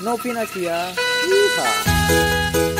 No pina aqui, ah. Yeehaw.